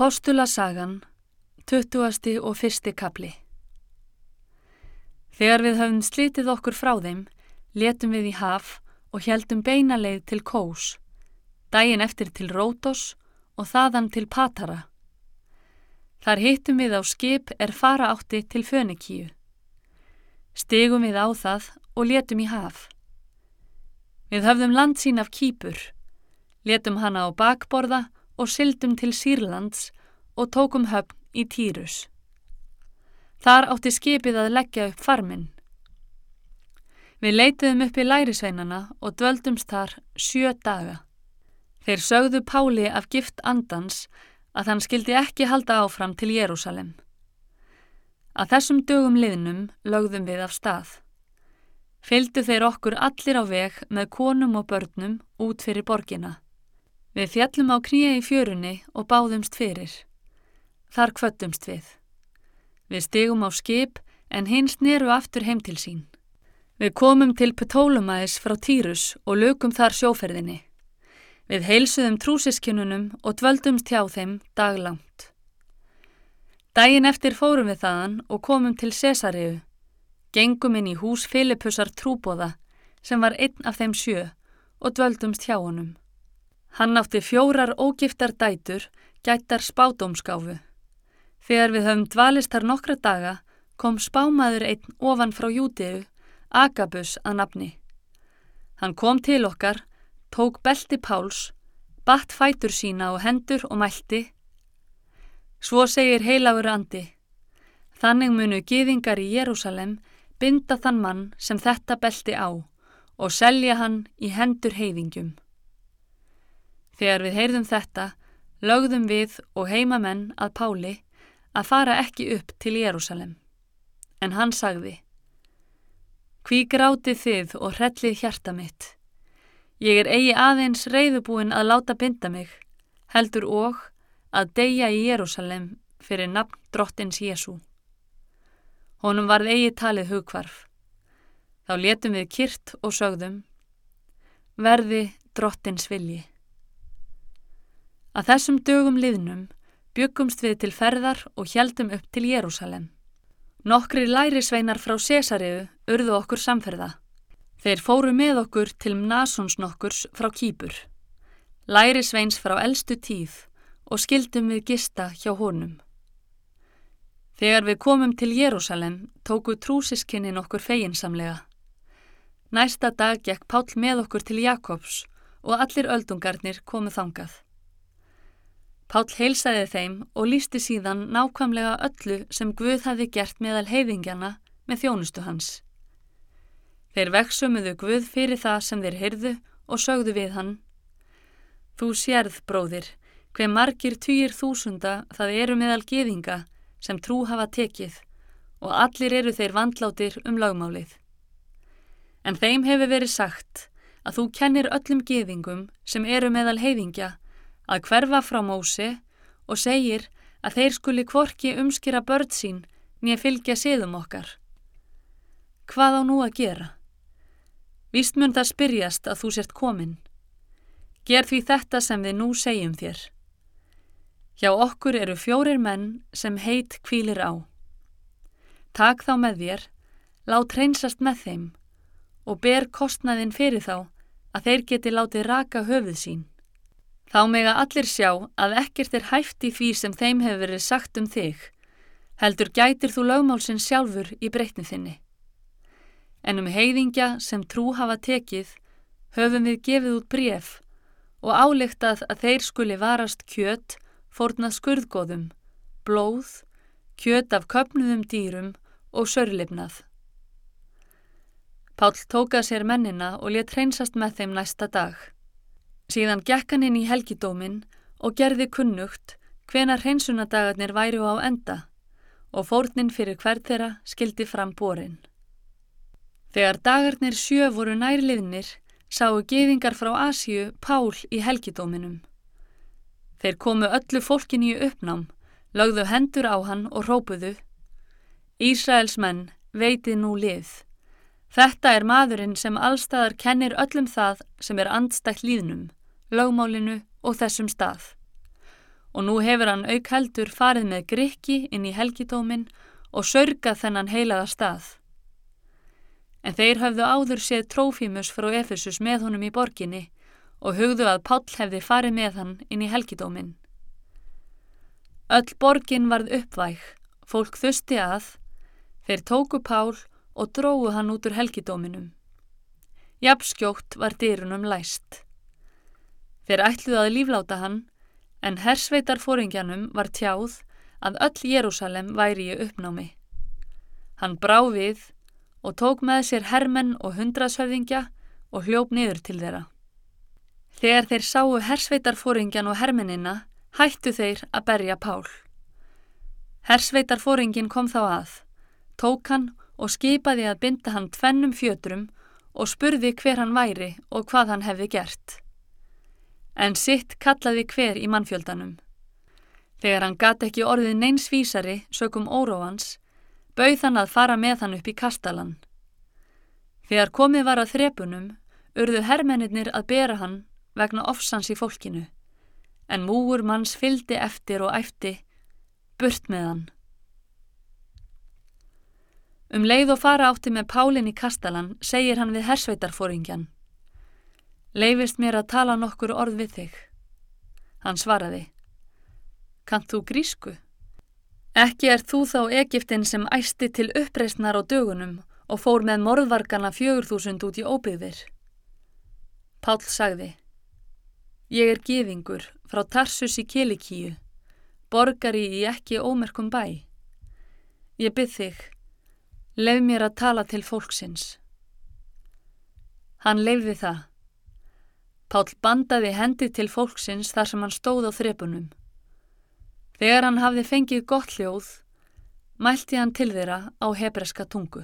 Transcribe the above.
Postulasagan, 20. og 1. kapli Þegar við höfum slitið okkur frá þeim, letum við í haf og heldum beinaleið til Kós, daginn eftir til Rótos og þaðan til Patara. Þar hittum við á skip er fara átti til Fönikíu. Stegum við á það og letum í haf. Við höfðum landsín af kýpur, letum hana á bakborða og syldum til Sýrlands og tókum höfn í Týrus. Þar átti skipið að leggja upp farminn. Við leitiðum upp í lærisveinana og dvöldumst þar sjö daga. Þeir sögðu Páli af gift andans að hann skildi ekki halda áfram til Jérúsalem. Að þessum dögum liðnum lögðum við af stað. Fylgdu þeir okkur allir á veg með konum og börnum út fyrir borgina. Við fjallum á kníi í fjörunni og báðumst fyrir. Þar kvöttumst við. Við stigum á skip en hins neru aftur heim til sín. Við komum til Ptólumæðis frá Týrus og lögum þar sjóferðinni. Við heilsuðum trúsiskinunum og dvöldumst hjá þeim daglangt. Dægin eftir fórum við þaðan og komum til Cesariu. Gengum inn í hús Filippusar trúbóða sem var einn af þeim sjö og dvöldumst hjá honum. Hann átti fjórar ógiftar dætur, gættar spádómskáfu. Þegar við höfum dvalist þar nokkra daga kom spámaður einn ofan frá Jútiðu, Agabus að nafni. Hann kom til okkar, tók belti Páls, batt fætur sína og hendur og mælti. Svo segir heilagur andi. Þannig munu giðingar í Jérúsalem binda þann mann sem þetta belti á og selja hann í hendur heiðingjum. Þegar við heyrðum þetta, lögðum við og heimamenn að Páli að fara ekki upp til Jérúsalem. En hann sagði, Hví gráti þið og hrellið hjarta mitt? Ég er eigi aðeins reyðubúin að láta binda mig, heldur og að deyja í Jérúsalem fyrir nafn drottins Jésu. Honum varð eigi talið hugkvarf. Þá letum við kyrt og sögðum, verði drottins vilji. Að þessum dögum liðnum byggumst við til ferðar og heldum upp til Jérúsalem. Nokkri lærisveinar frá Cesariðu urðu okkur samferða. Þeir fóru með okkur til Mnasons nokkurs frá Kýpur. Lærisveins frá eldstu tíð og skildum við gista hjá honum. Þegar við komum til Jérúsalem tóku trúsiskinnin okkur feginsamlega. Næsta dag gekk Pál með okkur til Jakobs og allir öldungarnir komu þangað. Pál heilsaði þeim og lísti síðan nákvæmlega öllu sem Guð hafi gert meðal heiðingjana með þjónustu hans. Þeir veksumuðu Guð fyrir það sem þeir hyrðu og sögðu við hann. Þú sérð, bróðir, hver margir týjir þúsunda það eru meðal geðinga sem trú hafa tekið og allir eru þeir vandlátir um lagmálið. En þeim hefur verið sagt að þú kennir öllum geðingum sem eru meðal heiðingja að hverfa frá Mósi og segir að þeir skuli kvorki umskýra börn sín nýja fylgja siðum okkar. Hvað á nú að gera? Vist mun það spyrjast að þú sért komin. Ger því þetta sem við nú segjum þér. Hjá okkur eru fjórir menn sem heit kvílir á. Tak þá með þér, lát reynsast með þeim og ber kostnaðin fyrir þá að þeir geti látið raka höfuð sín. Þá mega allir sjá að ekkert er hæft í því sem þeim hefur verið sagt um þig, heldur gætir þú lögmálsinn sjálfur í breytni þinni. En um heiðingja sem trú hafa tekið höfum við gefið út bref og áleiktað að þeir skuli varast kjöt, fórnað skurðgóðum, blóð, kjöt af köpnuðum dýrum og sörlifnað. Pál tókað sér mennina og let hreinsast með þeim næsta dag. Síðan gekk hann inn í helgidómin og gerði kunnugt hvena hreinsunadagarnir væru á enda og fórnin fyrir hvert þeirra skildi fram borin. Þegar dagarnir sjö voru nærliðnir sáu geðingar frá Asíu Pál í helgidóminum. Þeir komu öllu fólkin í uppnám, lögðu hendur á hann og rópuðu Ísraels menn veiti nú lið. Þetta er maðurinn sem allstaðar kennir öllum það sem er andstækt líðnum lögmálinu og þessum stað. og nú hefur hann auk heldur farið með grikki inn í helgidómin og sörgað þennan heilaða stað. En þeir höfðu áður séð Trófímus frá Efesus með honum í borginni og hugðu að Páll hefði farið með hann inn í helgidómin. Öll borgin varð uppvæg, fólk þusti að, þeir tóku Pál og dróðu hann út úr helgidóminum. Japskjótt var dyrunum læst. Þeir ætluðu að lífláta hann en hersveitar fóringjanum var tjáð að öll Jérúsalem væri í uppnámi. Hann brá við og tók með sér hermenn og hundrasöfðingja og hljóp niður til þeirra. Þegar þeir sáu hersveitarfóringjan og hermennina hættu þeir að berja Pál. Hersveitarfóringin kom þá að, tók hann og skipaði að binda hann tvennum fjötrum og spurði hver hann væri og hvað hann hefði gert. En sitt kallaði hver í mannfjöldanum. Þegar hann gati ekki orðið neinsvísari sökum óróans, bauð hann að fara með hann upp í kastalan. Þegar komið var að þrepunum, urðu hermennir að bera hann vegna ofsans í fólkinu, en múur manns fyldi eftir og æfti, burt með hann. Um leið og fara átti með Pálin í kastalan segir hann við hersveitarfóringjan. Leifist mér að tala nokkur orð við þig. Hann svaraði. Kant þú grísku? Ekki er þú þá Egiptin sem æsti til uppreysnar á dögunum og fór með morðvarkana fjögur þúsund út í óbyggðir. Pál sagði, ég er gefingur frá Tarsus í Kilikíu, borgari í ekki ómerkum bæ. Ég byrð þig, leif mér að tala til fólksins. Hann leifði það. Pál bandaði hendi til fólksins þar sem hann stóð á þrepunum. Þegar hann hafði fengið gott hljóð, mælti hann til þeirra á hebreska tungu.